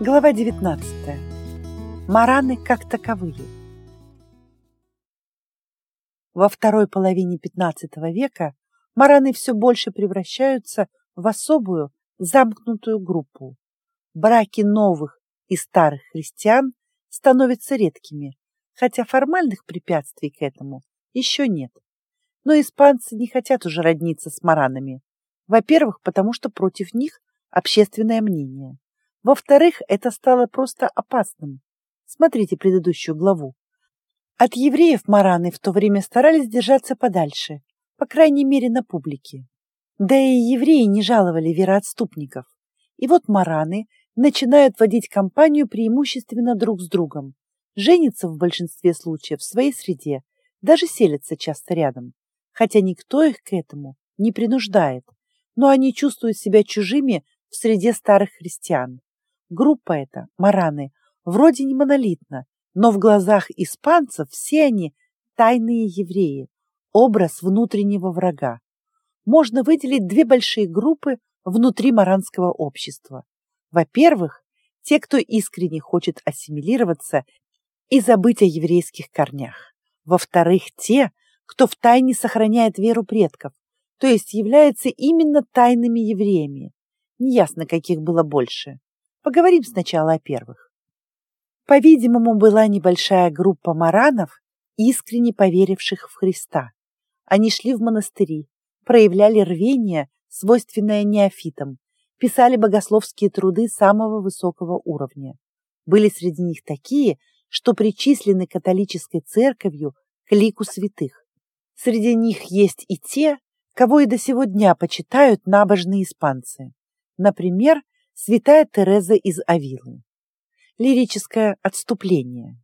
Глава 19. Мараны как таковые. Во второй половине XV века мараны все больше превращаются в особую замкнутую группу. Браки новых и старых христиан становятся редкими, хотя формальных препятствий к этому еще нет. Но испанцы не хотят уже родниться с маранами. Во-первых, потому что против них общественное мнение. Во-вторых, это стало просто опасным. Смотрите предыдущую главу. От евреев мараны в то время старались держаться подальше, по крайней мере на публике. Да и евреи не жаловали вероотступников. И вот мараны начинают водить компанию преимущественно друг с другом, женятся в большинстве случаев в своей среде, даже селятся часто рядом, хотя никто их к этому не принуждает, но они чувствуют себя чужими в среде старых христиан. Группа эта, мараны, вроде не монолитна, но в глазах испанцев все они тайные евреи, образ внутреннего врага. Можно выделить две большие группы внутри маранского общества. Во-первых, те, кто искренне хочет ассимилироваться и забыть о еврейских корнях. Во-вторых, те, кто втайне сохраняет веру предков, то есть являются именно тайными евреями. Неясно, каких было больше. Поговорим сначала о первых. По-видимому, была небольшая группа маранов, искренне поверивших в Христа. Они шли в монастыри, проявляли рвение, свойственное неофитам, писали богословские труды самого высокого уровня. Были среди них такие, что причислены католической церковью к лику святых. Среди них есть и те, кого и до сего дня почитают набожные испанцы. Например, Святая Тереза из Авилы. Лирическое отступление.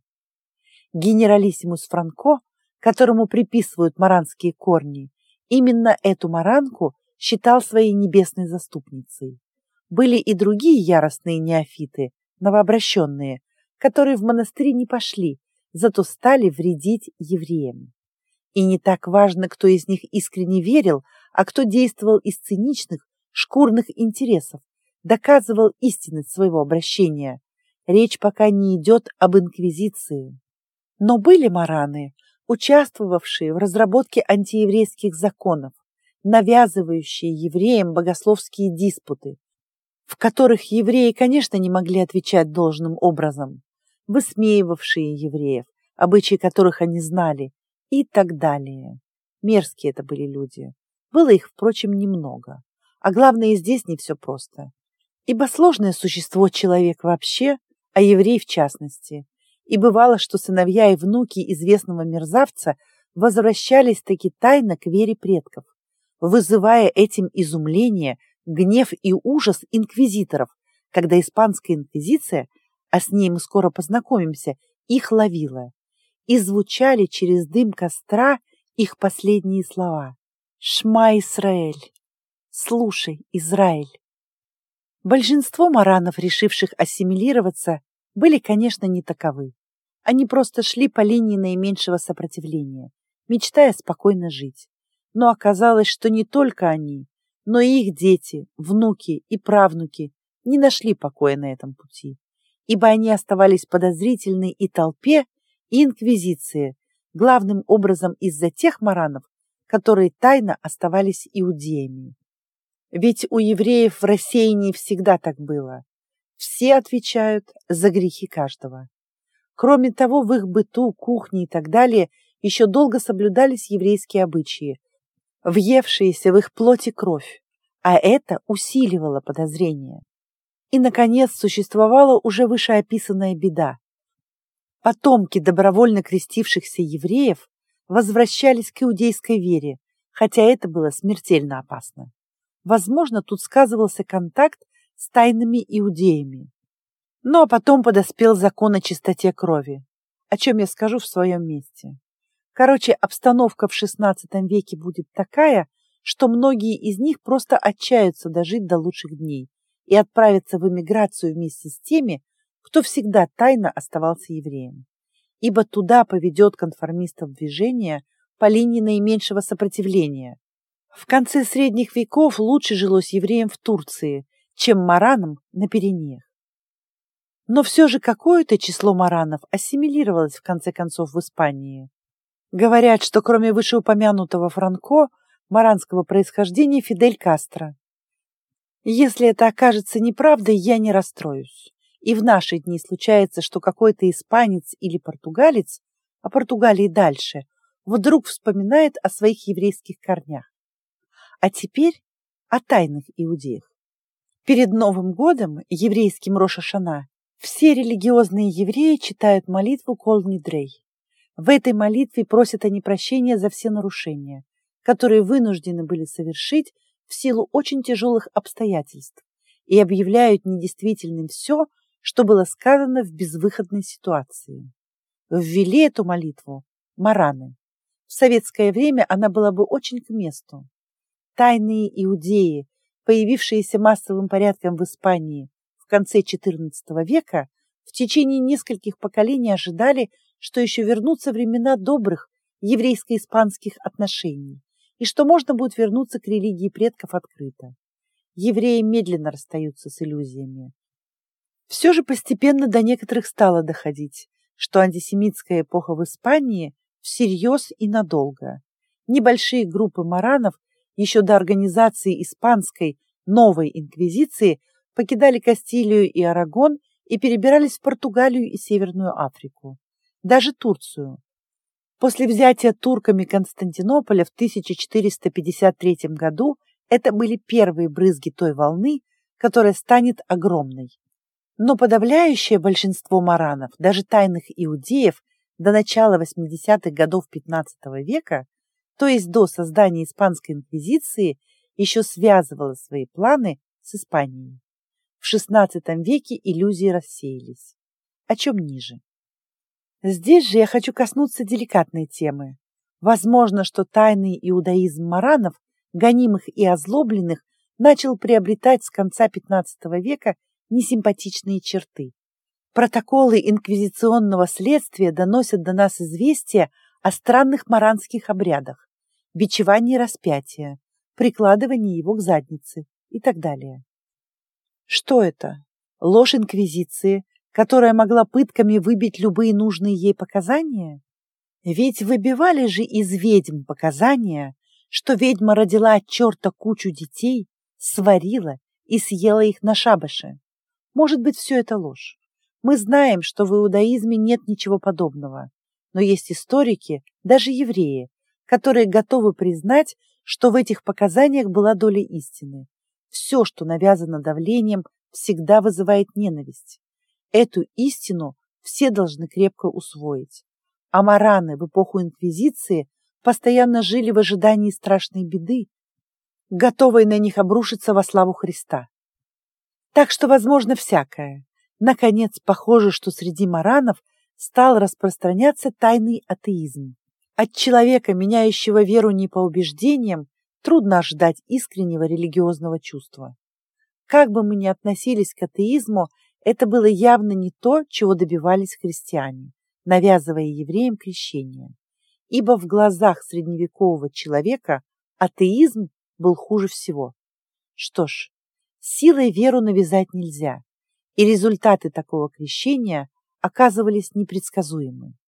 Генералиссимус Франко, которому приписывают маранские корни, именно эту маранку считал своей небесной заступницей. Были и другие яростные неофиты, новообращенные, которые в монастыри не пошли, зато стали вредить евреям. И не так важно, кто из них искренне верил, а кто действовал из циничных, шкурных интересов, доказывал истинность своего обращения. Речь пока не идет об инквизиции. Но были мараны, участвовавшие в разработке антиеврейских законов, навязывающие евреям богословские диспуты, в которых евреи, конечно, не могли отвечать должным образом, высмеивавшие евреев, обычаи которых они знали, и так далее. Мерзкие это были люди. Было их, впрочем, немного. А главное, здесь не все просто ибо сложное существо человек вообще, а еврей в частности. И бывало, что сыновья и внуки известного мерзавца возвращались таки тайно к вере предков, вызывая этим изумление, гнев и ужас инквизиторов, когда испанская инквизиция, а с ней мы скоро познакомимся, их ловила. И звучали через дым костра их последние слова. «Шма Исраэль! Слушай, Израиль!» Большинство маранов, решивших ассимилироваться, были, конечно, не таковы. Они просто шли по линии наименьшего сопротивления, мечтая спокойно жить. Но оказалось, что не только они, но и их дети, внуки и правнуки не нашли покоя на этом пути, ибо они оставались подозрительны и толпе, и инквизиции, главным образом из-за тех маранов, которые тайно оставались иудеями. Ведь у евреев в рассеянии всегда так было. Все отвечают за грехи каждого. Кроме того, в их быту, кухне и так далее еще долго соблюдались еврейские обычаи, въевшиеся в их плоти кровь, а это усиливало подозрения. И, наконец, существовала уже вышеописанная беда. Потомки добровольно крестившихся евреев возвращались к иудейской вере, хотя это было смертельно опасно. Возможно, тут сказывался контакт с тайными иудеями. Ну а потом подоспел закон о чистоте крови, о чем я скажу в своем месте. Короче, обстановка в XVI веке будет такая, что многие из них просто отчаются дожить до лучших дней и отправятся в эмиграцию вместе с теми, кто всегда тайно оставался евреем. Ибо туда поведет конформистов движение по линии наименьшего сопротивления, в конце средних веков лучше жилось евреям в Турции, чем маранам на Пиренеях. Но все же какое-то число маранов ассимилировалось в конце концов в Испании. Говорят, что кроме вышеупомянутого Франко, маранского происхождения Фидель Кастро. Если это окажется неправдой, я не расстроюсь. И в наши дни случается, что какой-то испанец или португалец, а Португалии дальше, вдруг вспоминает о своих еврейских корнях. А теперь о тайных иудеях. Перед Новым годом, еврейским Рошашана, все религиозные евреи читают молитву Кол Нидрей. В этой молитве просят они прощения за все нарушения, которые вынуждены были совершить в силу очень тяжелых обстоятельств, и объявляют недействительным все, что было сказано в безвыходной ситуации. Ввели эту молитву мараны. В советское время она была бы очень к месту. Тайные иудеи, появившиеся массовым порядком в Испании в конце XIV века, в течение нескольких поколений ожидали, что еще вернутся времена добрых еврейско-испанских отношений и что можно будет вернуться к религии предков открыто. Евреи медленно расстаются с иллюзиями. Все же постепенно до некоторых стало доходить, что антисемитская эпоха в Испании всерьез и надолго. Небольшие группы маранов еще до организации испанской новой инквизиции покидали Кастилию и Арагон и перебирались в Португалию и Северную Африку, даже Турцию. После взятия турками Константинополя в 1453 году это были первые брызги той волны, которая станет огромной. Но подавляющее большинство маранов, даже тайных иудеев, до начала 80-х годов XV века то есть до создания Испанской инквизиции, еще связывала свои планы с Испанией. В XVI веке иллюзии рассеялись. О чем ниже. Здесь же я хочу коснуться деликатной темы. Возможно, что тайный иудаизм маранов, гонимых и озлобленных, начал приобретать с конца XV века несимпатичные черты. Протоколы инквизиционного следствия доносят до нас известия о странных маранских обрядах, бичевании распятия, прикладывании его к заднице и так далее. Что это? Ложь Инквизиции, которая могла пытками выбить любые нужные ей показания? Ведь выбивали же из ведьм показания, что ведьма родила от черта кучу детей, сварила и съела их на шабаше. Может быть, все это ложь. Мы знаем, что в иудаизме нет ничего подобного. Но есть историки, даже евреи, которые готовы признать, что в этих показаниях была доля истины. Все, что навязано давлением, всегда вызывает ненависть. Эту истину все должны крепко усвоить. А мараны в эпоху Инквизиции постоянно жили в ожидании страшной беды, готовой на них обрушиться во славу Христа. Так что возможно всякое. Наконец, похоже, что среди маранов стал распространяться тайный атеизм. От человека, меняющего веру не по убеждениям, трудно ожидать искреннего религиозного чувства. Как бы мы ни относились к атеизму, это было явно не то, чего добивались христиане, навязывая евреям крещение. Ибо в глазах средневекового человека атеизм был хуже всего. Что ж, силой веру навязать нельзя, и результаты такого крещения оказывались непредсказуемы.